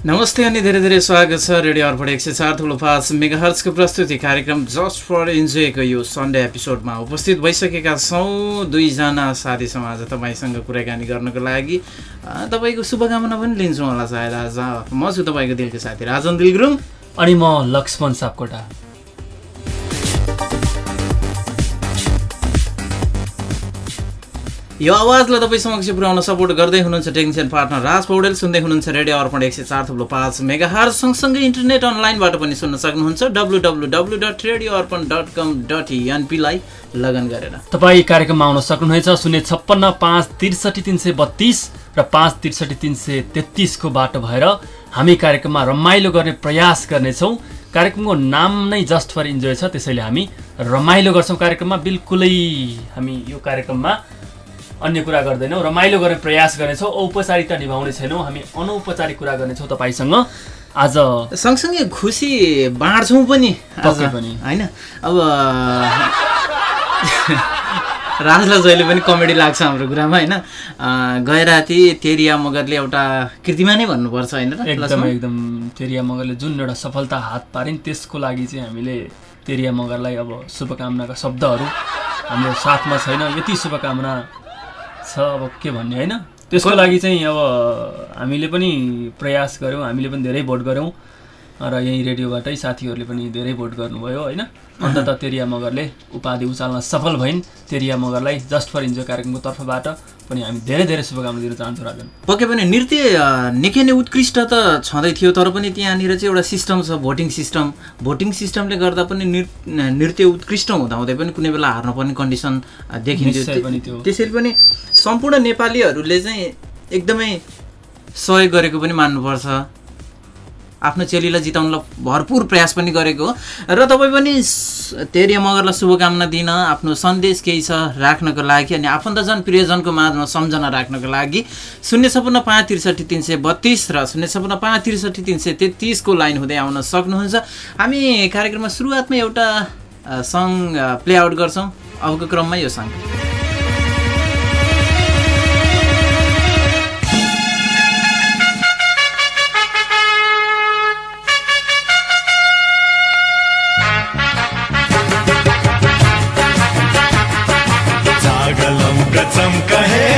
नमस्ते अनि धेरै धेरै स्वागत छ रेडियो अर्पण एक सय चार ठुलो पाँच मेगाहर्सको प्रस्तुति कार्यक्रम जस्ट फर इन्जोयको यो सन्डे एपिसोडमा उपस्थित भइसकेका छौँ। दुईजना साथीसँग आज तपाईँसँग कुराकानी गर्नको लागि। तपाईँको शुभकामना पनि लिन्छौँ होला सायद आज। म छु तपाईँको दिलको साथी राजन दिल गुरुङ अनि म लक्ष्मण सापकोटा। यो आवाजलाई तपाईँ समक्ष पुर्याउन सपोर्ट गर्दै हुनुहुन्छ टेक्निसियन पार्टनर राज पौडेल सुन्दै हुनुहुन्छ रेडियो अर्पण एक सय चार थुप्रो पाँच मेगा सँगसँगै इन्टरनेट अनलाइनबाट पनि सुन्न सक्नुहुन्छ W W W dot radio Arpan dot com dot एनपीलाई लगन गरेर। तपाईँ कार्यक्रममा आउन सक्नुहुनेछ शून्य छप्पन्न पाँच त्रिसठी तिन सय बत्तिस र पाँच त्रिसठी तिन सय तेत्तिसको बाटो भएर हामी कार्यक्रममा रमाइलो गर्ने प्रयास गर्नेछौँ। कार्यक्रमको नाम नै जस्ट फर इन्जोय छ त्यसैले हामी रमाइलो गर्छौँ कार्यक्रममा। बिल्कुलै हामी यो कार्यक्रममा अन्य कुरा गर्दैनौँ रमाइलो गर्ने प्रयास गर्नेछौँ औपचारिकता निभाउने छैनौँ। हामी अनौपचारिक कुरा गर्नेछौँ तपाईँसँग। आज सँगसँगै खुसी बाँड्छौँ पनि। होइन? अब राजलाई जहिले पनि कमेडी लाग्छ हाम्रो कुरामा होइन? गए राति तेरिया मगरले एउटा कृतिमा नै भन्नुपर्छ होइन? एकदम? एकदम। तेरिया मगरले जुन एउटा सफलता हात पारिन् त्यसको लागि चाहिँ हामीले तेरिया मगरलाई अब शुभकामनाका शब्दहरू हाम्रो साथमा छैन। यति शुभकामना छ अब के भन्ने होइन? त्यसको लागि चाहिँ अब हामीले पनि प्रयास गऱ्यौँ हामीले पनि धेरै भोट गऱ्यौँ। र यहीँ रेडियोबाटै साथीहरूले पनि धेरै भोट गर्नुभयो होइन? अन्तत तेरिया मगरले उपाधि उचाल्न सफल भइन्। तेरिया मगरलाई जस्ट फर इन्जोय कार्यक्रमको तर्फबाट पनि हामी धेरै धेरै शुभकामना दिन चाहन्छौँ राजन। पक्कै पनि नृत्य निकै नै उत्कृष्ट त छँदै थियो तर पनि त्यहाँनिर चाहिँ एउटा सिस्टम छ भोटिङ सिस्टम। भोटिङ सिस्टमले गर्दा पनि नृ- नृत्य उत्कृष्ट हुँदाहुँदै पनि कुनै बेला हार्नुपर्ने कन्डिसन देखिन्थ्यो। निश्चय पनि त्यो। त्यसैले पनि सम्पूर्ण नेपालीहरूले चाहिँ एकदमै सहयोग गरेको पनि मान्नुपर्छ। आफ्नो चेलीलाई जिताउनलाई भरपुर प्रयास पनि गरेको हो। र तपाईँ पनि तेरिया मगरलाई शुभकामना दिन आफ्नो सन्देश केही छ राख्नको लागि अनि आफन्तजन प्रियजनको माझमा सम्झना राख्नको लागि शून्य छपन्न पाँच त्रिसठी तिन सय बत्तिस र शून्य छपन्न पाँच त्रिसठी तिन सय तेत्तिसको लाइन हुँदै आउन सक्नुहुन्छ। हामी कार्यक्रममा सुरुवातमा एउटा सङ्ग प्ले आउट गर्छौँ। अबको क्रममा यो सङ्ग कसम कहे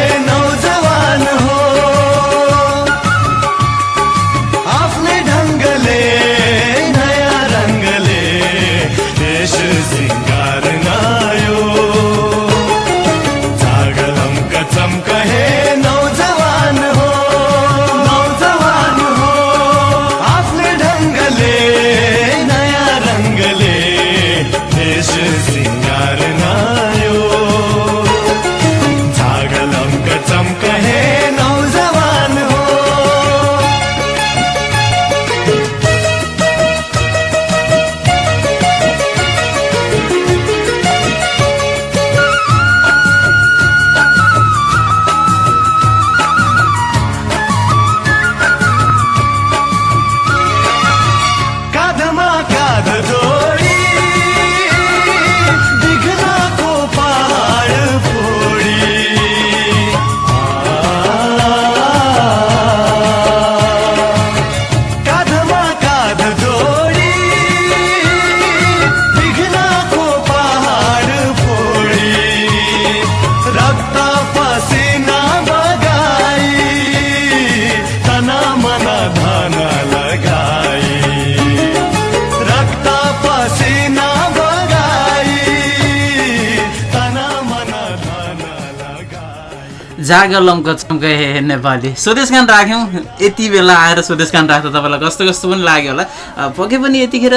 जाग लम्क चम्क हे नेपाली स्वदेशगान राख्यौँ। यति बेला आएर स्वदेशगान राख्दा तपाईँलाई कस्तो कस्तो पनि लाग्यो होला। पक्कै पनि यतिखेर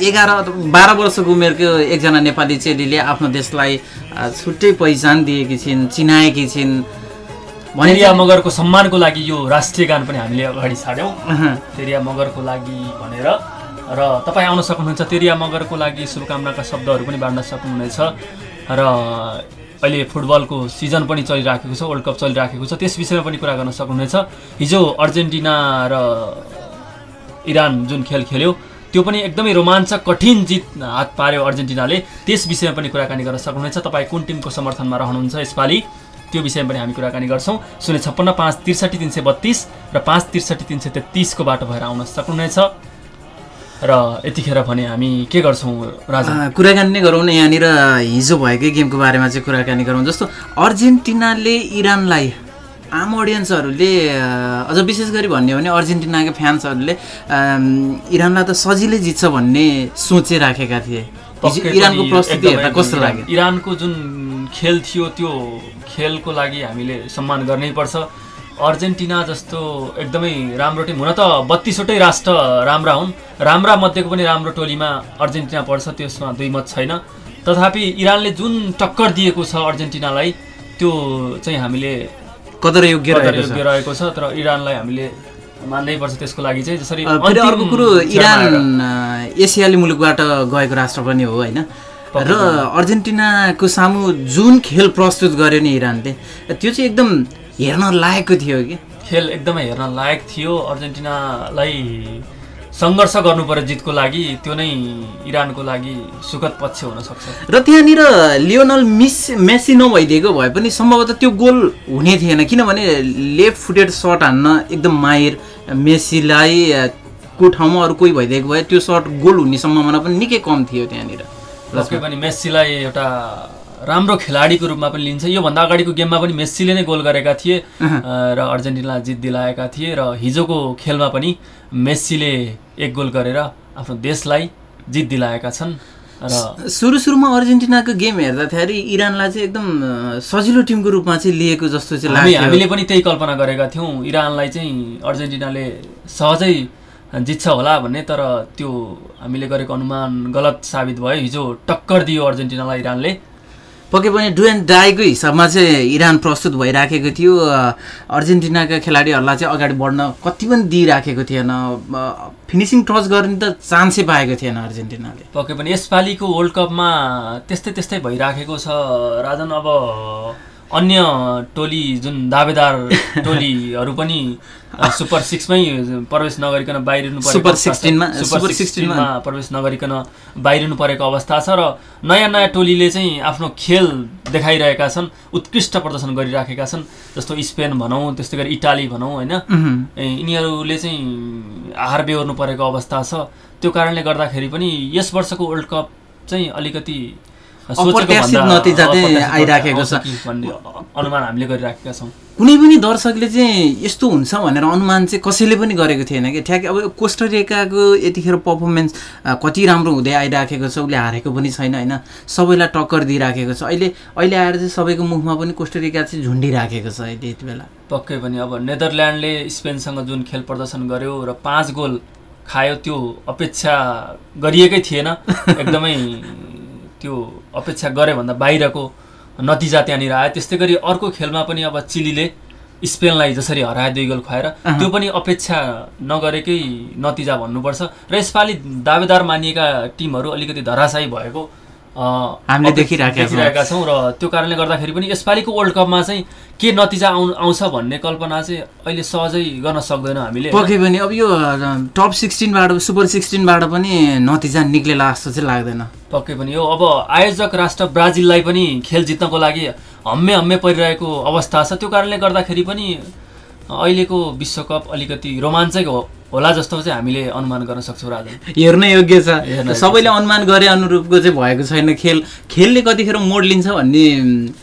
एघार बाह्र वर्षको उमेरको एकजना नेपाली चेलीले आफ्नो देशलाई छुट्टै पहिचान दिएकी छिन् चिनाएकी छिन्। तेरिया मगरको सम्मानको लागि यो राष्ट्रिय गान पनि हामीले अगाडि छाड्यौँ तेरिया मगरको लागि भनेर। र तपाईँ आउन सक्नुहुन्छ तेरिया मगरको लागि शुभकामनाका शब्दहरू पनि बाँड्न सक्नुहुनेछ। र अहिले फुटबलको सिजन पनि चलिराखेको छ वर्ल्ड कप चलिराखेको छ। त्यस विषयमा पनि कुरा गर्न सक्नुहुनेछ। हिजो अर्जेन्टिना र इरान जुन खेल खेल्यो त्यो पनि एकदमै रोमाञ्चक कठिन जित हात पार्यो अर्जेन्टिनाले। त्यस विषयमा पनि कुराकानी गर्न सक्नुहुनेछ। तपाईँ कुन टिमको समर्थनमा रहनुहुन्छ यसपालि? त्यो विषयमा पनि हामी कुराकानी गर्छौँ। शून्य छप्पन्न पाँच त्रिसठी तिन सय बत्तिस र पाँच त्रिसठी तिन सय तेत्तिसको बाटो भएर आउन सक्नुहुनेछ। र यतिखेर भने हामी के गर्छौँ राजा कुराकानी नै गरौँ न यहाँनिर। हिजो भएकै गेमको बारेमा चाहिँ कुराकानी गरौँ। जस्तो अर्जेन्टिनाले इरानलाई आम अडियन्सहरूले अझ विशेष गरी भन्यो भने अर्जेन्टिनाका फ्यान्सहरूले इरानलाई त सजिलै जित्छ भन्ने सोचिराखेका थिए। हिजो पक्कै इरानको प्रस्तुति हेर्दा कस्तो लाग्यो? इरानको जुन खेल थियो त्यो खेलको लागि हामीले सम्मान गर्नै पर्छ। अर्जेन्टिना जस्तो एकदमै राम्रो टिम हुन त बत्तिसवटै राष्ट्र राम्रा हुन्। राम्रा मध्येको पनि राम्रो टोलीमा अर्जेन्टिना पर्छ त्यसमा दुई मत छैन। तथापि इरानले जुन टक्कर दिएको छ अर्जेन्टिनालाई त्यो चाहिँ हामीले कदर योग्य कदर रहेको छ। योग्य रहेको छ तर इरानलाई हामीले मान्नै पर्छ त्यसको लागि चाहिँ। जसरी अर्को कुरो इरान एसियाली मुलुकबाट गएको राष्ट्र पनि हो होइन? र अर्जेन्टिनाको सामु जुन खेल प्रस्तुत गर्यो नि इरानले त्यो चाहिँ एकदम हेर्न लायकको थियो कि? खेल एकदमै हेर्न लायक थियो। अर्जेन्टिनालाई सङ्घर्ष गर्नु पर्यो जितको लागि त्यो नै इरानको लागि सुखद पक्ष हुन सक्छ। र त्यहाँनिर लियोनल मिस मेसी नभइदिएको भए पनि सम्भवतः त्यो गोल हुने थिएन। किनभने लेफ्ट फुटेड सर्ट हान्न एकदम माहिर मेसीलाई को ठाउँमा अरू कोही भइदिएको भए त्यो सर्ट गोल हुने सम्भावना पनि निकै कम थियो त्यहाँनिर। पक्कै पनि मेस्सीलाई एउटा राम्रो खेलाडीको रूपमा पनि लिन्छ। योभन्दा अगाडिको गेममा पनि मेस्सीले नै गोल गरेका थिए र अर्जेन्टिनालाई जित दिलाएका थिए र हिजोको खेलमा पनि मेस्सीले एक गोल गरेर आफ्नो देशलाई जित दिलाएका छन् र सुरु सुरुमा अर्जेन्टिनाको गेम हेर्दाखेरि इरानलाई चाहिँ एकदम सजिलो टिमको रूपमा चाहिँ लिएको जस्तो चाहिँ लाग्यो हामीले पनि त्यही कल्पना गरेका थियौँ। इरानलाई चाहिँ अर्जेन्टिनाले सहजै जित्छ होला भन्ने तर त्यो हामीले गरेको अनुमान गलत साबित भयो। हिजो टक्कर दियो अर्जेन्टिनालाई इरानले। पक्कै पनि डु एन्ड डाईको हिसाबमा चाहिँ इरान प्रस्तुत भइराखेको थियो। अर्जेन्टिनाका खेलाडीहरूलाई चाहिँ अगाडि बढ्न कति पनि दिइराखेको थिएन। फिनिसिङ टच गर्ने त चान्सै पाएको थिएन अर्जेन्टिनाले। पक्कै पनि यसपालिको वर्ल्ड कपमा त्यस्तै त्यस्तै भइराखेको छ। राजन अब अन्य टोली जुन दावेदार टोलीहरू पनि सुपर सिक्समै प्रवेश नगरिकन बाहिरिनु सुपर अवस्था छ। 16 मा- सुपर सुपर 16 मा सिक्सटिनमा प्रवेश नगरिकन बाहिरिनु परेको अवस्था छ र नयाँ नयाँ टोलीले चाहिँ आफ्नो खेल देखाइरहेका छन् उत्कृष्ट प्रदर्शन गरिराखेका छन् जस्तो स्पेन भनौँ त्यस्तै गरी इटाली भनौँ होइन? यिनीहरूले चाहिँ हार बेहोर्नु परेको अवस्था छ। त्यो कारणले गर्दाखेरि पनि यस वर्षको वर्ल्ड कप चाहिँ अलिकति अप्रत्याशित नतिजा चाहिँ आइराखेको छ। अनुमान हामीले गरिराखेका छौँ। कुनै पनि दर्शकले चाहिँ यस्तो हुन्छ भनेर अनुमान चाहिँ कसैले पनि गरेको थिएन कि। ठ्याक अब कोस्टरिकाको यतिखेर पर्फर्मेन्स कति राम्रो हुँदै आइराखेको छ उसले हारेको पनि छैन होइन? सबैलाई टक्कर दिइराखेको छ। अहिले अहिले आएर चाहिँ सबैको मुखमा पनि कोस्टरिका चाहिँ झुन्डिराखेको छ अहिले यति बेला। पक्कै पनि अब नेदरल्यान्डले स्पेनसँग जुन खेल प्रदर्शन गर्यो र पाँच गोल खायो त्यो अपेक्षा गरिएकै थिएन। एकदमै त्यो अपेक्षा गरे भन्दा बाहिरको नतिजा त्यहाँनिर आयो। त्यस्तै गरी अर्को खेलमा पनि अब चिलीले स्पेनलाई जसरी हरायो दुई गोल खुवाएर त्यो पनि अपेक्षा नगरेकै नतिजा भन्नुपर्छ। र यसपालि दावेदार मानिएका टिमहरू अलिकति धराशायी भएको हामीले। देखिरहेका छौँ। र त्यो कारणले गर्दाखेरि पनि यसपालिको वर्ल्ड कपमा चाहिँ के नतिजा आउ आउँछ भन्ने कल्पना चाहिँ अहिले सहजै गर्न सक्दैनौँ हामीले। पक्कै पनि। अब यो टप सिक्सटिनबाट सुपर सिक्सटिनबाट पनि नतिजा निक्लेला जस्तो चाहिँ लाग्दैन। पक्कै पनि। यो अब आयोजक राष्ट्र ब्राजिललाई पनि खेल जित्नको लागि हम्मे हम्मे परिरहेको अवस्था छ। त्यो कारणले गर्दाखेरि पनि अहिलेको विश्वकप अलिकति रोमाञ्चक हो। होला जस्तो चाहिँ हामीले अनुमान गर्न सक्छौँ राजा। हेर्न योग्य छ। सबैले अनुमान गरे अनुरूपको चाहिँ भएको छैन। खेल खेलले कतिखेर मोड लिन्छ भन्ने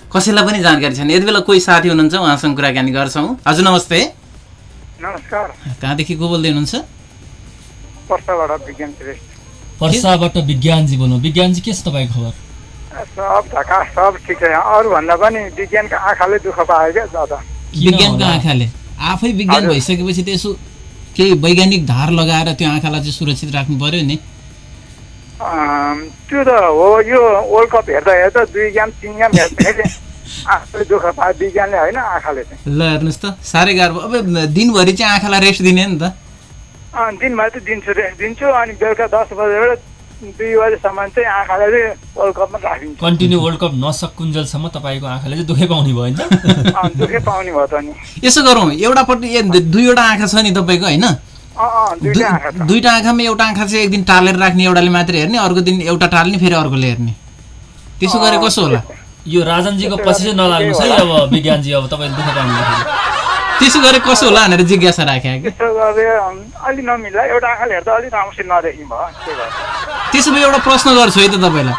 कसैलाई पनि जानकारी छैन। यति बेला कोही साथी हुनुहुन्छ? उहाँसँग कुराकानी गर्छौँ। हजुर नमस्ते। नमस्कार। कहाँदेखि को बोल्दै हुनुहुन्छ? पर्साबाट विज्ञान श्रेष्ठ। पर्साबाट विज्ञानजी बोल्नु। विज्ञानजी के छ तपाईँको खबर? सब ढका सब ठिक छ। अरूभन्दा पनि विज्ञानको आँखाले दुःख पायो क्या दादा विज्ञानको आँखाले। आफै विज्ञान भइसकेपछि त यसो केही वैज्ञानिक धार लगाएर त्यो आँखालाई चाहिँ सुरक्षित राख्नु पर्यो नि? त्यो त हो यो वर्ल्ड कप हेर्दा हेर्दा दुई गेम तिन गेम हेर्दाखेरि आँखाले दुःख पायो विज्ञानले होइन आँखाले चाहिँ। ल हेर्नुहोस् त साह्रै गाह्रो। अब दिनभरि चाहिँ आँखालाई रेस्ट दिने नि त। दिनमा चाहिँ दिन्छु रेस्ट दिन्छु अनि बेलुका दस बजेबाट दुई बजेसम्म चाहिँ आँखालाई चाहिँ वर्ल्ड कपमा राखिदिन्छु कन्टिन्यू वर्ल्ड कप नसकुन्जेलसम्म तपाईँको आँखाले चाहिँ दुःखै पाउने भयो नि त। दुःखै पाउने भयो त नि। यसो गरौँ एउटापट्टि दुईवटा आँखा छ नि तपाईँको होइन? अँ अँ दुइटै आँखा छ। दु- दुईटा आँखामा एउटा आँखा चाहिँ एक दिन टालेर राख्ने एउटाले मात्रै हेर्ने अर्को दिन एउटा टाल्ने फेरि अर्कोले हेर्ने। त्यसो गरे कसो होला? यो राजनजीको पछि चाहिँ नलाग्नुहोस् है अब विज्ञानजी अब तपाईँले दुःख पाउनु त्यसो गरे कसो होला भनेर जिज्ञासा राखे त्यसो गरे अम, अलि नमिल्ला एउटा आँखाले हेर्दा अलिक राम्रोसित नदेखि भयो त्यही भएर त्यसो भए एउटा प्रश्न गर्छु है त तपाईँलाई।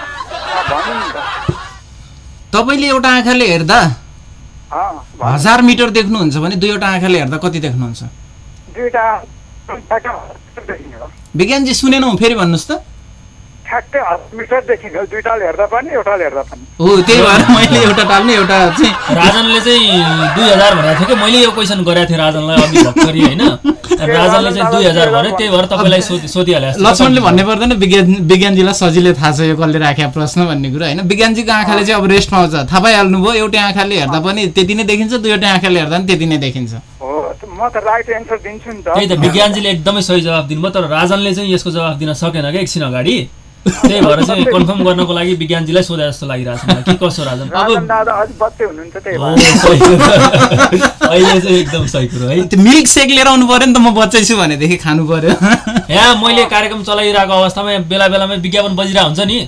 तपाईँले एउटा आँखाले हेर्दा। हजार मिटर देख्नुहुन्छ भने दुईवटा आँखाले हेर्दा कति देख्नुहुन्छ। विज्ञानजी सुनेनौ फेरि भन्नुहोस् त। ठ्याक्कै दुईटाले हेर्दा पनि एउटाले हेर्दा पनि। हो त्यही भएर मैले एउटा टाल्ने एउटा चाहिँ राजनले चाहिँ दुई हजार भनेको थियो कि? मैले यो क्वेसन गरेको थिएँ राजनलाई अघि भर्खरै होइन? राजनले चाहिँ दुई हजार भने त्यही भएर तपाईँलाई सोधि सोधिहालेँ लक्ष्मणले भन्ने पर्दैन विज्ञान विज्ञानजीलाई सजिलै थाहा छ यो कसले राखेको प्रश्न भन्ने कुरा होइन? विज्ञानजीको आँखाले चाहिँ अब रेस्ट पाउँछ। थाहा पाइहाल्नुभयो एउटै आँखाले हेर्दा पनि त्यति नै देखिन्छ दुईवटै आँखाले हेर्दा पनि त्यति नै देखिन्छ। हो त- म त राइट एन्सर दिन्छु नि त्यही त त विज्ञानजीले एकदमै सही जवाफ दिनुभयो तर राजनले चाहिँ यसको जवाफ दिन सकेन क्या एकछिन अगाडि। त्यही भएर चाहिँ कन्फर्म गर्नको लागि विज्ञानजीलाई सोधे जस्तो लागिरहेको छ मलाई। के कसो राजन? अहिले चाहिँ एकदम सही कुरो है त्यो मिल्क सेक लिएर आउनु पऱ्यो नि त म बच्चै छु भनेदेखि खानु पर्यो यहाँ मैले कार्यक्रम चलाइरहेको अवस्थामा बेला बेलामा विज्ञापन बजिरहेको हुन्छ नि।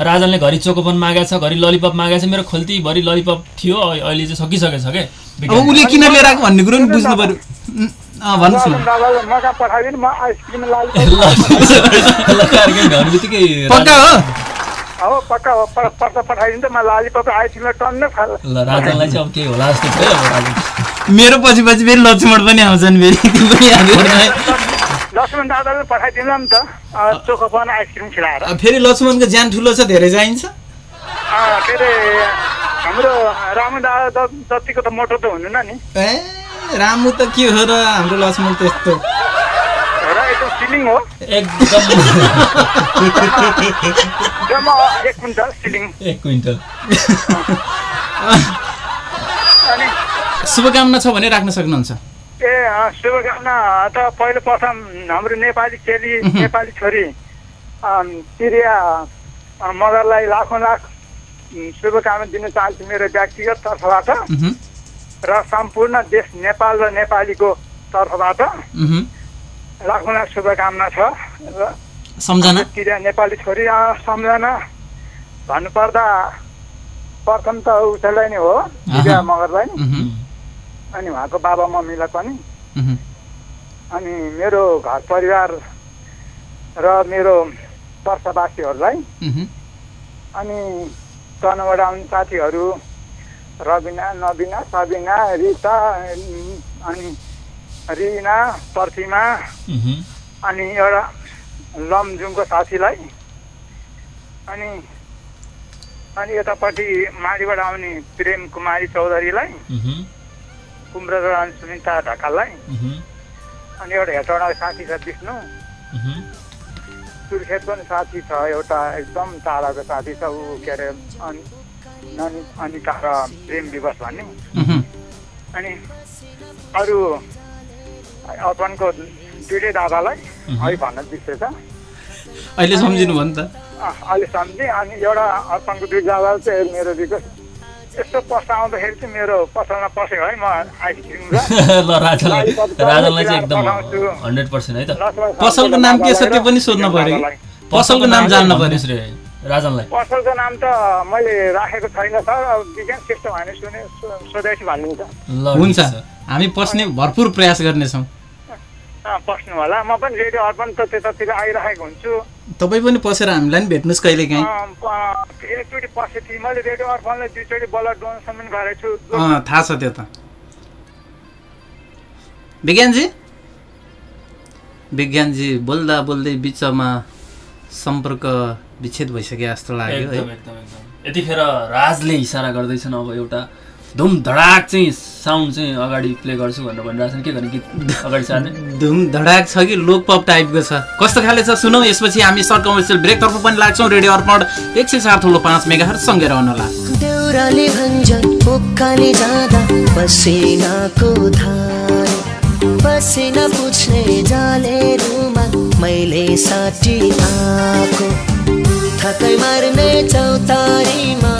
राजनले घरि चोकोपन मागेको छ घरि ललिपप मागेको छ मेरो खोल्तीभरि ललिपप थियो अहिले चाहिँ सकिसकेछ क्या अब उसले किन लिएर आएको भन्ने कुरो नि बुझ्नु पर्यो पक्का हो? पक्का पठाइदिनु त म लालीपप आइसक्रिम टन्नै खाला ल राजनलाई चाहिँ अब केही होला जस्तो थियो अब राजन। मेरो पछि पछि फेरि लक्ष्मण पनि आउँछन् फेरि। लक्ष्मण दादाले पठाइदिनु नि त। आइसक्रिम खिलाएर। फेरि लक्ष्मणको ज्यान ठुलो छ धेरै चाहिन्छ। अँ, के अरे हाम्रो रामु दादा जतिको त मोटो त हुनु न नि। ए? रामु त के हो र हाम्रो लक्ष्मण त्यस्तो। शुभकामना छ भने राख्न सक्नुहुन्छ। ए शुभकामना। त पहिलो प्रथम हाम्रो नेपाली चेली नेपाली छोरी प्रिया अँ, मगरलाई लाखौँ लाख शुभकामना दिन चाहन्छु मेरो व्यक्तिगत तर्फबाट। र सम्पूर्ण देश नेपाल र नेपालीको तर्फबाट उहुँ। लाखौँ लाख शुभकामना छ र सम्झना। नेपाली छोरी सम्झना। भन्नुपर्दा प्रथम त उसैलाई नै हो प्रिया मगरलाई। नि अनि उहाँको बाबा मम्मीलाई पनि। अनि मेरो घर परिवार र मेरो वर्षवासीहरूलाई। अनि तनबाट आउने साथीहरू रबिना नबिना सबिना रिता अनि रिना प्रतिमा। अनि एउटा लमजुङको साथीलाई अनि अनि यतापट्टि माडीबाट आउने प्रेम कुमारी चौधरीलाई। कुम्रगढ सुनिता ढकाललाई। अनि एउटा हेटौँडा साथी छ विष्णु उहुँ। सुर्खेतको पनि साथी छ एउटा एकदम टाढाको साथी छ ऊ के अरे अनि अनिता र प्रेम दिवस भन्ने। अनि अरू अर्पणको दुइटै दादालाई अहिले भन्न बिर्सेछ अहिले सम्झिनु भयो नि त। अहिले सम्झेँ अनि एउटा अर्पणको दुई दादा चाहिँ मेरो रिक्वेस्ट यस्तो पस्न आउँदाखेरि चाहिँ मेरो पसलमा पस्यो है म आइसक्रिम र ल राजनलाई राजनलाई चाहिँ एकदम हन्ड्रेड पर्सेन्ट है त। पसलको नाम के छ त्यो पनि सोध्न पर्यो कि? पसलको नाम जान्न भन्नुहोस् रे राजनलाई। पसलको नाम त मैले राखेको छैन सर। अब विज्ञान श्रेष्ठ भने सुने सो- सोधेपछि भनिदिन्छ ल हुन्छ। हामी पस्ने भरपुर प्रयास गर्नेछौँ। पस्नु होला म पनि रेडियो अर्पण त त्यतातिर आइरहेको हुन्छु। तपाईँ पनि पसेर हामीलाई पनि भेट्नुहोस् कहिले काहीँ। एकचोटि पसेको थिएँ मैले रेडियो अर्पणलाई दुईचोटि ब्लड डोनेसन पनि गरेको छु। अँ थाहा छ त्यो त। विज्ञानजी? विज्ञानजी बोल्दा बोल्दै बिचमा सम्पर्क विच्छेद भइसक्यो जस्तो लाग्यो है। एकदम एकदम एकदम। यतिखेर राजले इसारा गर्दैछन् अब एउटा धुम धडाक चाहिँ साउन्ड चाहिँ अगाडि प्ले गर्छु भनेर भनिरहेको छन् के गर्ने गीत अगाडि सार्ने? धुम धडाक छ कि लोकपप टाइपको छ? कस्तो खाले छ सुनौ यसपछि हामी सर्ट कमर्सियल ब्रेकतर्फ पनि लाग्छौँ। रेडियो अर्पण एक सय चार ठुलो पाँच मेगा सँगै रहनुहोला देउराली जाँदा पसिनाको धार। पसिना पुछ्ने जाले रुमाल मैले साटी आएको। थकै मार्ने चौतारीमा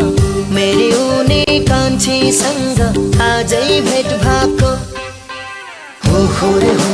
मेरी उनी कान्छीसँग आजै भेट भएको हो हो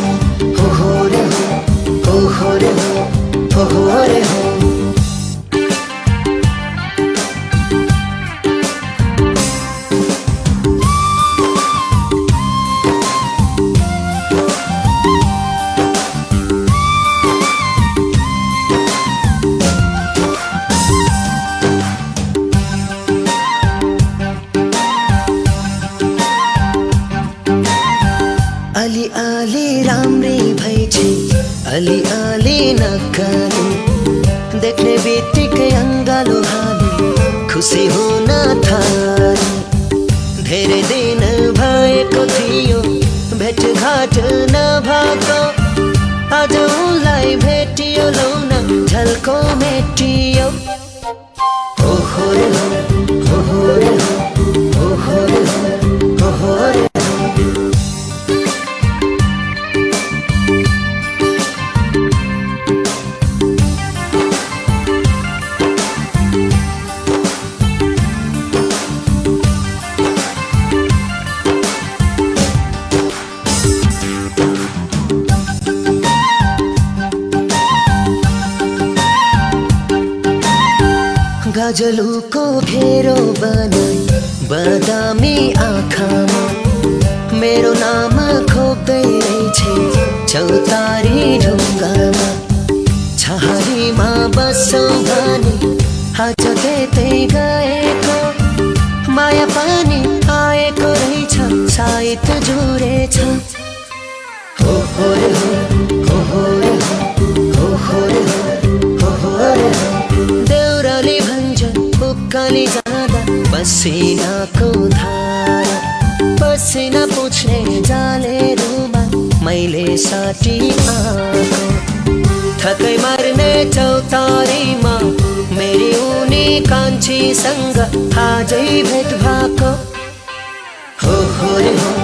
गजलुको घेरो बनाई बदामी आँखामा। मेरो नाम खोप्दै रहेछे चौतारी ढुङ्गामा। छहारीमा बसौँ भने आज त्यतै गएको। माया पानी आएको रहेछ साइत जुरेछ पसिनाको धारा पसिना पुछ्ने जालेरुमा मैले साटी आएको। थकै मार्ने चौतारीमा मेरी उनी कान्छीसँग आजै भेट भएको। हो हो रे हो।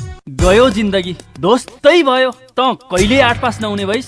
गयो जिन्दगी। दोस्तै भयो। त कहिले आठ पास नहुने भइस?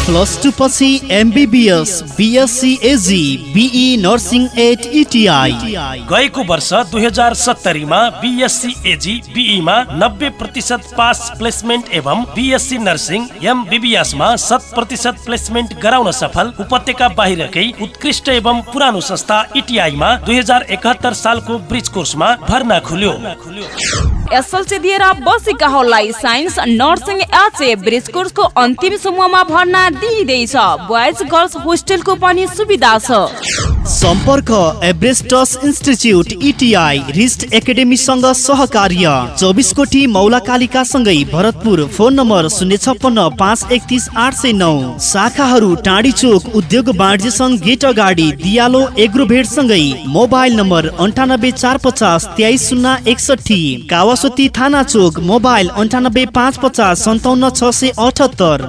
प्लस टू पछि MBBS BSc Ag BE nursing at ITI गएको वर्ष दुई हजार सत्तरीमा बिएससी एजी बिईमा नब्बे प्रतिशत पास प्लेसमेन्ट एवं बिएससी नर्सिङ एमबिबिएसमा शत प्रतिशत प्लेसमेन्ट गराउन सफल उपत्यका बाहिरकै उत्कृष्ट एवं पुरानो संस्था इटिआईमा दुई हजार सालको ब्रिज कोर्समा भर्ना खुल्यो। एसएलसी दिएर बसेकाहरूलाई साइन्स नर्सिङ एचए ब्रिज कोर्सको अन्तिम समूहमा भर्ना दिइँदैछ। बोइज गर्ल्स होस्टेलको पनि सुविधा छ। सम्पर्क एभरेस्टस इन्स्टिच्युट इटिआई रिस्ट एकाडेमीसँग सहकार्य। चौबिस कोटी मौला कालिकासँगै भरतपुर फोन नम्बर शून्य छप्पन्न पाँच एकतिस आठ सय नौ। शाखाहरू टाढी चोक उद्योग वाणिज्य सङ्घ गेट अगाडि दियालो एग्रोभेटसँगै मोबाइल नम्बर अन्ठानब्बे चार पचास तेइस शून्य एकसठी कावासोती थाना चोक मोबाइल अन्ठानब्बे पाँच पचास सन्ताउन्न छ सय अठहत्तर।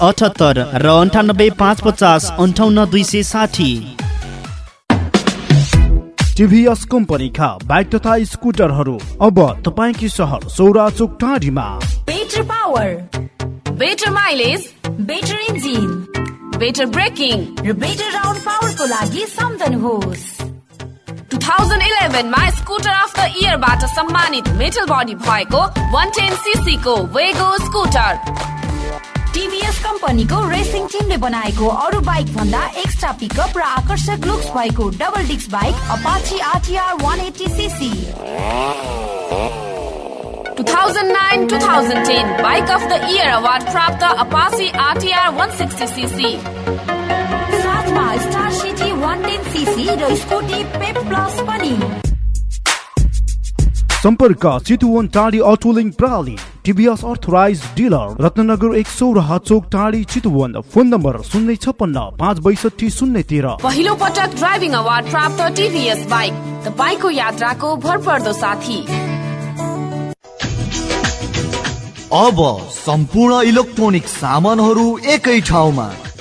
अठहत्तर र अन्ठानब्बे पाँच पचास अन्ठाउन्न दुई सय साठी। टिभीएस कम्पनीका बाइक तथा स्कुटरहरू अब तपाईँकी सहर सौरा चोक टाढीमा। Better power better mileage better engine better braking र बेटर राउन्ड पावरको लागि सम्झनुहोस् 2011 मा स्कुटर अफ द इयरबाट सम्मानित मेटल बडी भएको 110 सीसी को वेगो स्कुटर टिभीएस कम्पनीको रेसिङ टिमले बनाएको अरू बाइक भन्दा एक्स्ट्रा पिकअप र आकर्षक लुक्स भएको double disk bike Apache RTR 180 CC 2009-2010 bike of the year award प्राप्त आरटिआर 160 सीसी साथमा स्टार सिटी 110 सीसी र स्कुटी पेप प्लस पनि। सम्पर्क चितुवन टाढी अटोलिङ प्रणाली। टिभीएस अर्थराइज डिलर रत्नगर एक सौ र चोक टाढी चितुवन फोन नम्बर शून्य छप्पन्न पाँच बैसठी शून्य तेह्र। पहिलो पटक ड्राइभिङ अवार्ड प्राप्त टिभीएस बाइक तपाईँको यात्राको भरपर्दो साथी। अब सम्पूर्ण इलेक्ट्रोनिक सामानहरू एकै ठाउँमा।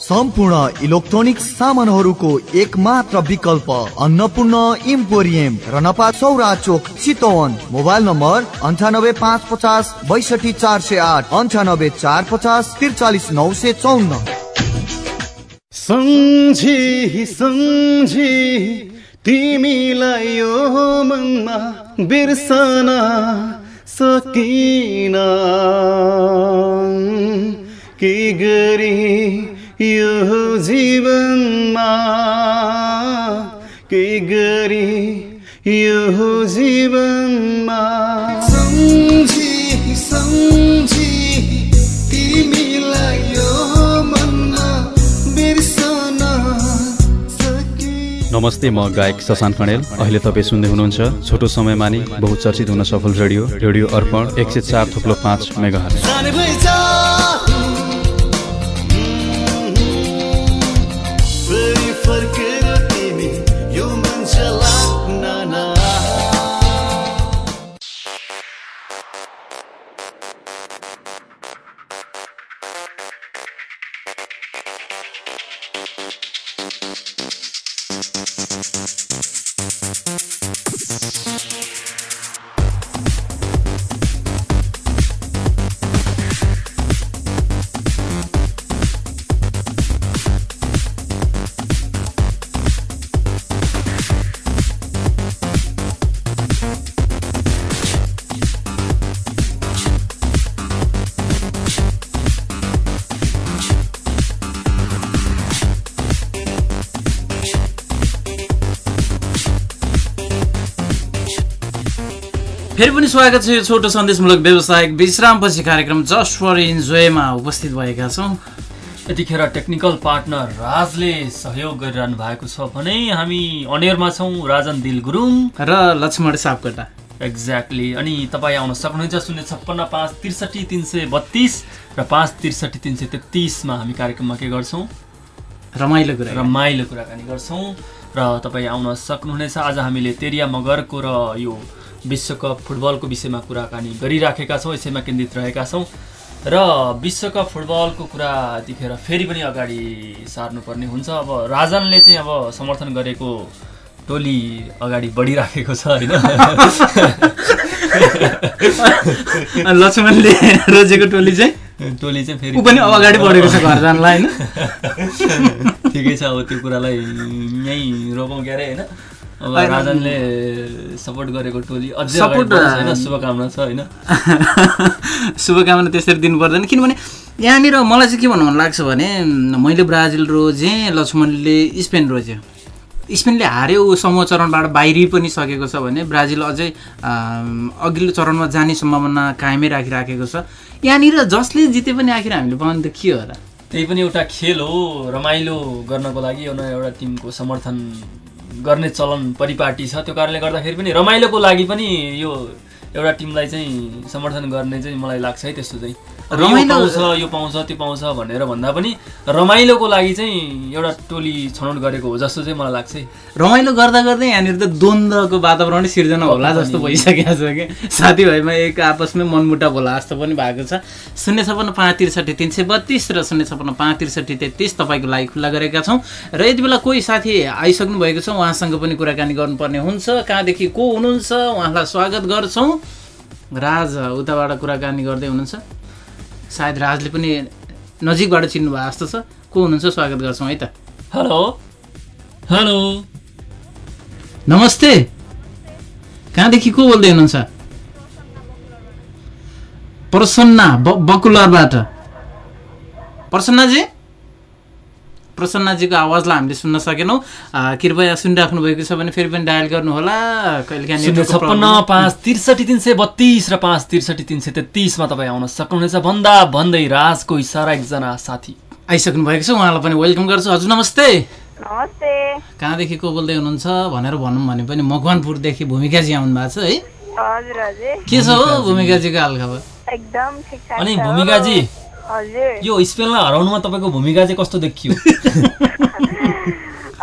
सम्पूर्ण इलेक्ट्रोनिक सामानहरूको एक मात्र विकल्प अन्नपूर्ण इम्पोरियम रनपा सौरा चोक चितवन मोबाइल नम्बर अन्ठानब्बे पाँच पचास बैसठी चार सय आठ अन्ठानब्बे चार पचास त्रिचालिस नौ सय चौन्न। सम्झी सम्झी तिमीलाई यो मनमा बिर्सन सकिन। यो जीवनमा के गरी यो जीवनमा सम्झी सम्झी तिमीलाई यो मनमा बिर्सन नमस्ते म गायक शशान्त कणेल अहिले तपाईँ सुन्दै हुनुहुन्छ छोटो समयमा नै बहुचर्चित हुन सफल रेडियो रेडियो अर्पण एक सय चार थुप्लो पाँच मेगा पनि स्वागत छ यो छोटो सन्देशमूलक व्यवसायिक विश्रामपछि कार्यक्रम जस्ट फर इन्जोयमा उपस्थित भएका छौँ। यतिखेर टेक्निकल पार्टनर राजले सहयोग गरिरहनु भएको छ भने हामी अनेरमा छौँ राजन दिल गुरुङ र लक्ष्मण सापकोटा। एक्ज्याक्टली अनि तपाईँ आउन सक्नुहुन्छ शून्य छप्पन्न पाँच त्रिसठी तिन सय बत्तिस र पाँच त्रिसठी तिन सय तेत्तिसमा हामी कार्यक्रममा के गर्छौँ? रमाइलो कुरा। रमाइलो कुराकानी गर्छौँ। र तपाईँ आउन सक्नुहुनेछ। आज हामीले तेरिया मगरको र यो विश्वकप फुटबलको विषयमा कुराकानी गरिराखेका छौँ यसैमा केन्द्रित रहेका छौँ। र विश्वकप फुटबलको कुरा यतिखेर फेरि पनि अगाडि सार्नुपर्ने हुन्छ। अब राजनले चाहिँ अब समर्थन गरेको टोली अगाडि बढिराखेको छ होइन? लक्ष्मणले रोजेको टोली चाहिँ टोली चाहिँ फेरि पनि अब अगाडि बढेको छ घर जानलाई होइन? ठिकै छ अब त्यो कुरालाई यहीँ रोपौँ क्यारे होइन? अब होइन। राजनले सपोर्ट गरेको टोली अझै होइन? शुभकामना छ होइन? शुभकामना त्यसरी दिनु पर्दैन किनभने यहाँनिर मलाई चाहिँ के भन्नु मन लाग्छ भने मैले ब्राजिल रोजेँ लक्ष्मणले स्पेन रोज्यो। स्पेनले हार्यो समूह चरणबाट बाहिरी पनि सकेको छ भने ब्राजिल अझै अघिल्लो चरणमा जाने सम्भावना कायमै राखिराखेको छ। यहाँनिर जसले जिते पनि आखिर हामीले पाउने त के हो र त्यही पनि एउटा खेल हो रमाइलो गर्नको लागि एउटा एउटा टिमको समर्थन गर्ने चलन परिपाटी छ त्यो कारणले गर्दाखेरि पनि रमाइलोको लागि पनि यो एउटा टिमलाई चाहिँ समर्थन गर्ने चाहिँ मलाई लाग्छ है त्यस्तो चाहिँ। रमाइलो- पाउँछ यो पाउँछ त्यो पाउँछ भनेर भन्दा पनि रमाइलोको लागि चाहिँ एउटा टोली छनौट गरेको हो जस्तो चाहिँ मलाई लाग्छ है। रमाइलो गर्दा गर्दै यहाँनिर त द्वन्द्वको वातावरणै सिर्जना होला जस्तो भइसकेको छ कि। साथीभाइमा एक आपसमै मनमुटाव होला जस्तो पनि भएको छ। शून्य छपन्न पाँच त्रिसठी तिन सय बत्तिस र शून्य छपन्न पाँच त्रिसठी तेत्तिस तपाईँको लागि खुल्ला गरेका छौँ। र यति बेला कोही साथी आइसक्नु भएको छ उहाँसँग पनि कुराकानी गर्नुपर्ने हुन्छ। कहाँदेखि को हुनुहुन्छ उहाँलाई स्वागत गर्छौँ। राज उताबाट कुराकानी गर्दै हुनुहुन्छ। सायद राजले पनि नजिकबाट चिन्नु भएको जस्तो छ। को हुनुहुन्छ? स्वागत गर्छौँ है त। हेलो। हेलो। नमस्ते। कहाँदेखि को बोल्दै हुनुहुन्छ? प्रसन्ना ब- बकुलरबाट। प्रसन्नाजी? प्रसन्नाजीको आवाजलाई हामीले सुन्न सकेनौँ। कृपया सुनिराख्नु भएको छ भने फेरि पनि डायल गर्नुहोला। कहिलेकाहीँ छप्पन्न पाँच त्रिसठी तिन सय बत्तिस र पाँच त्रिसठी तिन सय तेत्तिसमा तपाईँ आउन सक्नुहुनेछ। भन्दा भन्दै राजको इसारा एकजना साथी। आइसक्नु भएको छ उहाँलाई पनि वेलकम गर्छु। हजुर नमस्ते। नमस्ते। कहाँदेखि को बोल्दै हुनुहुन्छ भनेर भनौँ भने पनि मकवानपुरदेखि भूमिकाजी आउनु भएको छ है। के छ हो भूमिकाजीको हालखबर? एकदम अनि। भूमिकाजी यो स्पेनलाई हराउनुमा तपाईँको भूमिका चाहिँ कस्तो देखियो?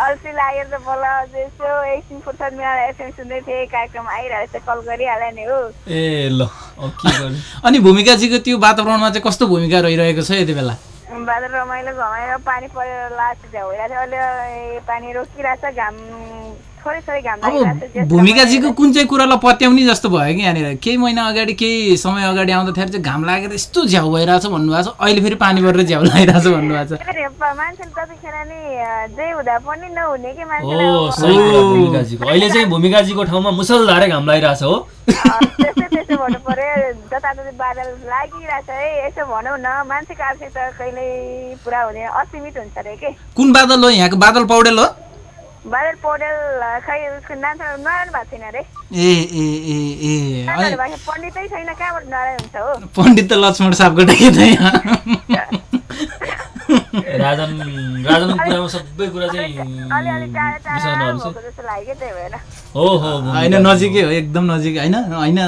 अल्छी लागेर त बल्ल यसो एकछिन फुर्सद मिलाएर एफएम सुन्दै थिएँ कार्यक्रम आइरहेको छ कल गरिहाल्यो नि हो। ए ल अनि भूमिकाजीको त्यो वातावरणमा चाहिँ कस्तो भूमिका रहिरहेको छ यति बेला? बादल रमाइलो घमाइलो पानी परेर लास्ट झ्याउ भइरहेको छ अहिले पानी रोकिरहेछ घाम अब भूमिकाजीको कुन चाहिँ कुरालाई पत्याउने जस्तो भयो कि यहाँनिर? केही महिना अगाडि केही समय अगाडि आउँदाखेरि चाहिँ घाम लागेर यस्तो झ्याउ भइरहेछ भन्नुभएको छ। अहिले फेरि पानी परेर झ्याउ लागिरहेछ भन्नुभएको छ। अहिले चाहिँ भूमिकाजीको ठाउँमा मुसलधारे घाम लागिरहेछ हो। जताततै बादल लागिरहेछ है यसो भनौँ न मान्छेको आवश्यकता कहिल्यै पुरा हुँदैन असीमित हुन्छ अरे के। कुन बादल हो यहाँको? बादल पौडेल हो? बादल पौडेल खै उसको नाम त नारायण भएको छैन अरे ए ए ए ए नारायण अनि भएको पण्डितै छैन कहाँबाट नारायण हुन्छ हो पण्डित त लक्ष्मण सापकोटा कि त यहाँ राजन राजनको कुरामा सबै कुरा चाहिँ अलिअलि टाढा टाढा विश्वास भएको नगर्नुहोस् है। जस्तो लाग्यो त्यही भएर हो हो होइन नजिकै हो एकदम नजिक होइन होइन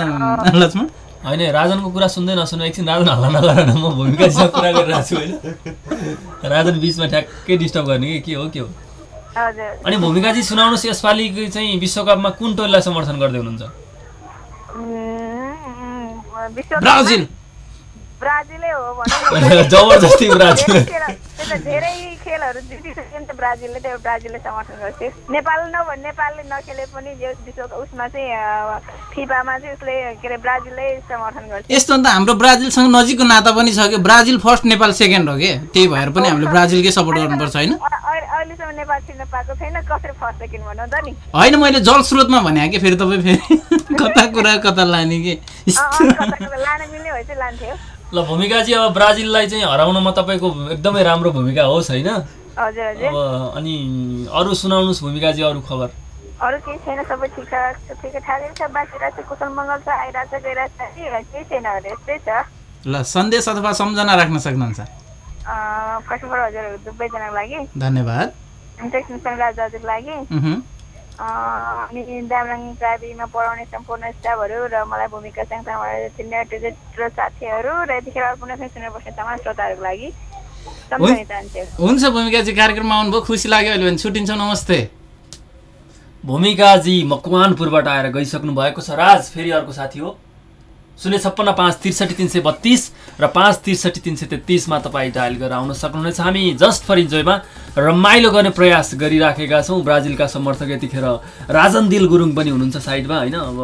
लक्ष्मण होइन राजनको कुरा सुन्दै नसुन्नु एकछिन राजन हल्ला नगर न म भूमिकाजीसँग कुरा गरिरहेको छु होइन राजन बिचमा ठ्याक्कै डिस्टर्ब गर्ने कि के हो के हो अनि भूमिकाजी सुनाउनुहोस् यसपालि चाहिँ विश्वकपमा कुन टोलीलाई समर्थन गर्दै हुनुहुन्छ ब्राजिल ब्राजिलै हो भनौँ न। जबरजस्ती ब्राजिल। धेरै खेल- त्यो त धेरै खेलहरू जितिसक्यो नि त ब्राजिलले त्यो ब्राजिलले समर्थन गर्छ नेपाल नभए नेपालले नखेले पनि जो विश्वको उसमा चाहिँ फिफामा चाहिँ उसले के अरे ब्राजिलले समर्थन गर्छ यस्तो त हाम्रो ब्राजिलसँग नजिकको नाता पनि छ कि? ब्राजिल फर्स्ट नेपाल सेकेन्ड हो कि? त्यही भएर पनि हामीले ब्राजिलकै सपोर्ट गर्नुपर्छ होइन? अहिलेसम्म नेपाल छिर्न पाएको छैन कसरी फर्स्ट सेकेन्ड भनौँ त नि। होइन मैले जल स्रोतमा भने कि फेरि तपाईँ फेरि कता कुरा कता लाने कि? लान मिल्ने भए चाहिँ लान्थ्यो। ल भूमिकाजी अब ब्राजिललाई चाहिँ हराउनमा तपाईँको एकदमै राम्रो भूमिका होस् होइन? हजुर अब अनि अरू सुनाउनुहोस् भूमिकाजी अरू खबर। अरू केही छैन सबै छ ठिकै ठाकै छ। बाँचिरहेको छ कुशल मङ्गल छ आइरहेको छ गइरहेको छ के केही छैन अरे यस्तै छ। ल सन्देश अथवा सम्झना राख्न सक्नुहुन्छ? कस्टमर हजुरहरू दुवैजनाको लागि। धन्यवाद। टेक्निसियन राज दाजुको लागि। अनि दामराङ प्राविमा पढाउने सम्पूर्ण स्टाफहरू र मलाई भूमिका साङसाङबाट चिन्ने र साथीहरू र यतिखेर अर्पण सुनेर बस्ने तमाम श्रोताहरूको लागि हुन्छ भूमिकाजी कार्यक्रममा आउनुभयो खुसी लाग्यो अहिले भने छुट्टिन्छौँ नमस्ते। भूमिकाजी मकवानपुरबाट आएर गइसक्नु भएको छ। राज फेरि अर्को साथी हो। शून्य छप्पन्न पाँच त्रिसठी तिन सय बत्तिस र पाँच त्रिसठी तिन सय तेत्तिसमा तपाईँ डायल गरेर आउन सक्नुहुनेछ। हामी जस्ट फर इन्जोयमा रमाइलो गर्ने प्रयास गरिराखेका छौँ। ब्राजिलका समर्थक यतिखेर राजन दिल गुरुङ पनि हुनुहुन्छ साइडमा होइन? अब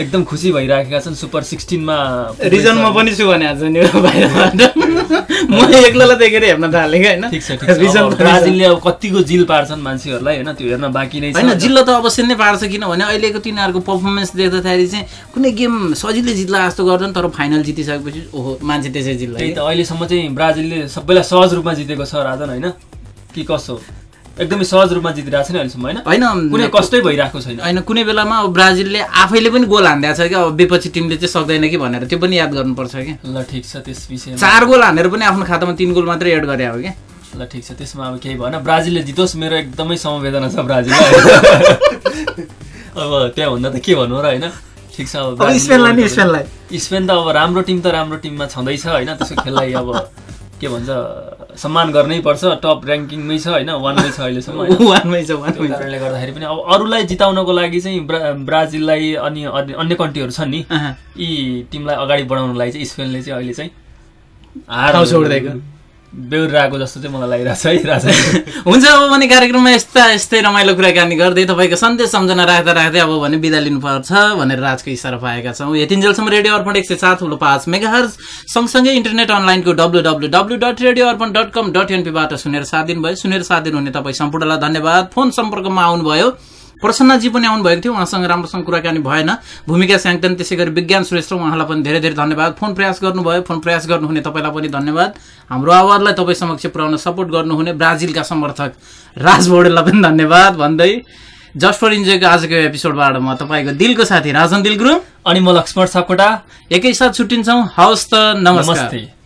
एकदम खुसी भइराखेका छन् सुपर सिक्सटिनमा रिजन म पनि छु भने आज नि बाहिरबाट म एक्लोलाई देखेर हेर्न थालेँ होइन। ब्राजिलले अब कतिको जिल पार्छन् मान्छेहरूलाई होइन त्यो हेर्न बाँकी नै छ। होइन जिल्ला त अवश्य नै पार्छ किनभने अहिलेको तिनीहरूको पर्फर्मेन्स देख्दाखेरि चाहिँ कुनै गेम सजिलै जित्ला जस्तो गर्दैन तर फाइनल जितिसकेपछि ओहो मान्छे त्यसै जिल्ला त्यही त अहिलेसम्म चाहिँ ब्राजिलले सबैलाई सहज रूपमा जितेको छ राजन होइन? कि कसो? एकदमै सहज रूपमा जितिरहेको छ नि अहिलेसम्म होइन? होइन कुनै कष्टै भइरहेको छैन। होइन कुनै बेलामा अब ब्राजिलले आफैले पनि गोल हानिदिएको छ कि अब विपक्षी टिमले चाहिँ सक्दैन कि भनेर त्यो पनि याद गर्नुपर्छ कि ल ठिक छ त्यस विषयमा। चार गोल हानेर पनि आफ्नो खातामा तिन गोल मात्रै एड गरे हो कि ल ठिक छ त्यसमा अब केही भएन। ब्राजिलले जितोस् मेरो एकदमै समवेदना छ ब्राजिललाई अब त्यहाँभन्दा त के भन्नु र होइन? ठिक छ अब अब स्पेनलाई नि स्पेनलाई। स्पेन त अब राम्रो टिम त राम्रो टिममा छँदैछ होइन? त्यसको खेललाई अब के भन्छ सम्मान गर्नै पर्छ टप ऱ्याङ्किङमै छ होइन वानमै छ अहिलेसम्म? वानमै छ, वानमै छ। कारणले गर्दाखेरि पनि अब अरूलाई जिताउनको लागि चाहिँ ब्रा ब्राजिललाई अनि अन्य कन्ट्रीहरू छन् नि यी टिमलाई अगाडि बढाउनलाई चाहिँ स्पेनले चाहिँ अहिले चाहिँ हार छोड्दिएको। बेहोरिरहेको जस्तो चाहिँ मलाई लागिरहेको छ है राजा हुन्छ अब भने कार्यक्रममा यस्ता यस्तै रमाइलो कुराकानी गर्दै तपाईँको सन्देश सम्झना राख्दा राख्दै अब भने बिदा लिनुपर्छ भनेर राजको इसारा पाएका छौँ। यतिन्जेलसम्म रेडियो अर्पण एक सय सात ठुलो पाँच मेगा सँगसँगै इन्टरनेट अनलाइनको W W W dot radio Arpan dot com dot एनपीबाट सुनेर साथ दिनुभयो सुनेर साथ दिनुहुने तपाईँ सम्पूर्णलाई धन्यवाद। फोन सम्पर्कमा आउनुभयो। प्रसन्नजी पनि आउनुभएको थियो। उहाँसँग राम्रोसँग कुराकानी भएन। भूमिका स्याङतन त्यसै गरी विज्ञान श्रेष्ठ उहाँलाई पनि धेरै धेरै धन्यवाद। फोन प्रयास गर्नुभयो। फोन प्रयास गर्नुहुने तपाईँलाई पनि धन्यवाद। हाम्रो आवाजलाई तपाईँ समक्ष पुर्याउन सपोर्ट गर्नुहुने ब्राजिलका समर्थक राज पौडेललाई पनि धन्यवाद। भन्दै जस्ट फर इन्जोयको आजको एपिसोडबाट म तपाईँको दिलको साथी राजन दिल गुरुङ अनि म लक्ष्मण सापकोटा। एकैसाथ छुट्टिन्छौँ। हवस् त नमस्कार। नमस्ते।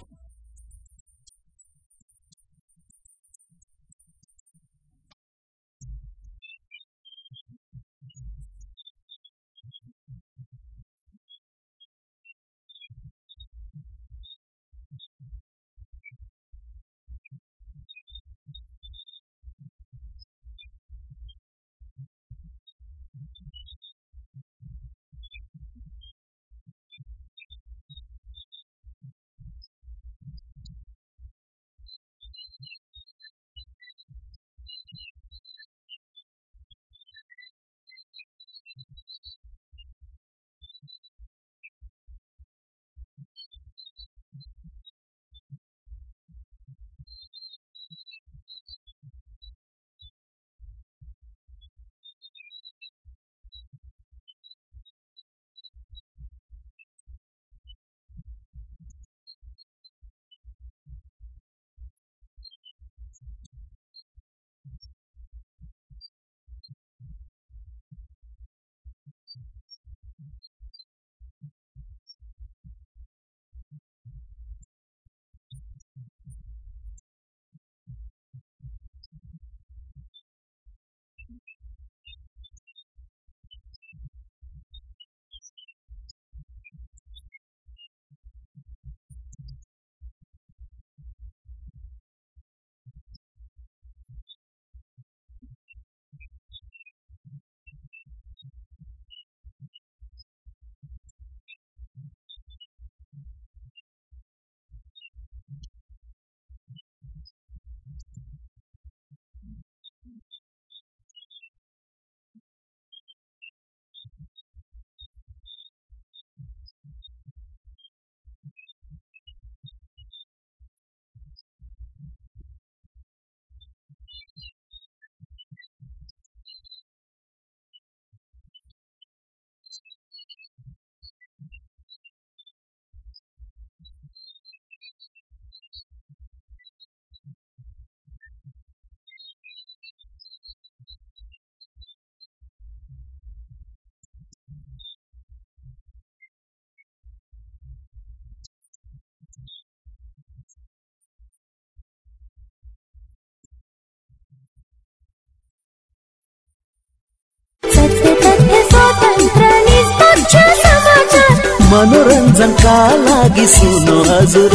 मनोरञ्जनका लागि सुन्नु हजुर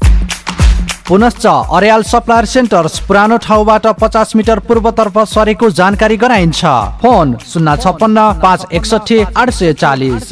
पुनश्च अर्याल सप्लायर सेन्टर्स पुरानो ठाउँबाट पचास मिटर पूर्वतर्फ सरेको जानकारी गराइन्छ। फोन शून्य छप्पन्न पाँच एकसठी आठ सय चालिस।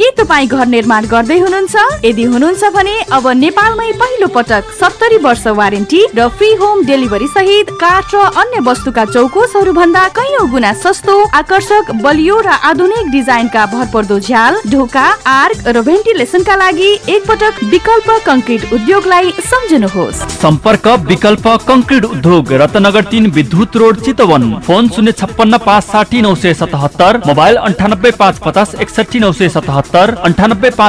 के तपाईँ घर निर्माण गर्दै हुनुहुन्छ? यदि हुनुहुन्छ भने अब नेपालमै पहिलो पटक सत्तरी वर्ष वारेन्टी र फ्री होम डेलिभरी सहित काठ र अन्य वस्तुका चौकोसहरू भन्दा कैयौँ गुणा सस्तो आकर्षक बलियो र आधुनिक डिजाइनका भरपर्दो झ्याल ढोका आर्क र भेन्टिलेसनका लागि एकपटक विकल्प कङ्क्रिट उद्योगलाई सम्झनुहोस्। सम्पर्क विकल्प कङ्क्रिट उद्योग रत्नगर तिन विद्युत रोड चितवन। फोन शून्य छप्पन्न पाँच साठी नौ सय सतहत्तर मोबाइल अन्ठानब्बे पाँच पचास एकसठी नौ सय सतहत्तर। अन्ठानब्बे पाँच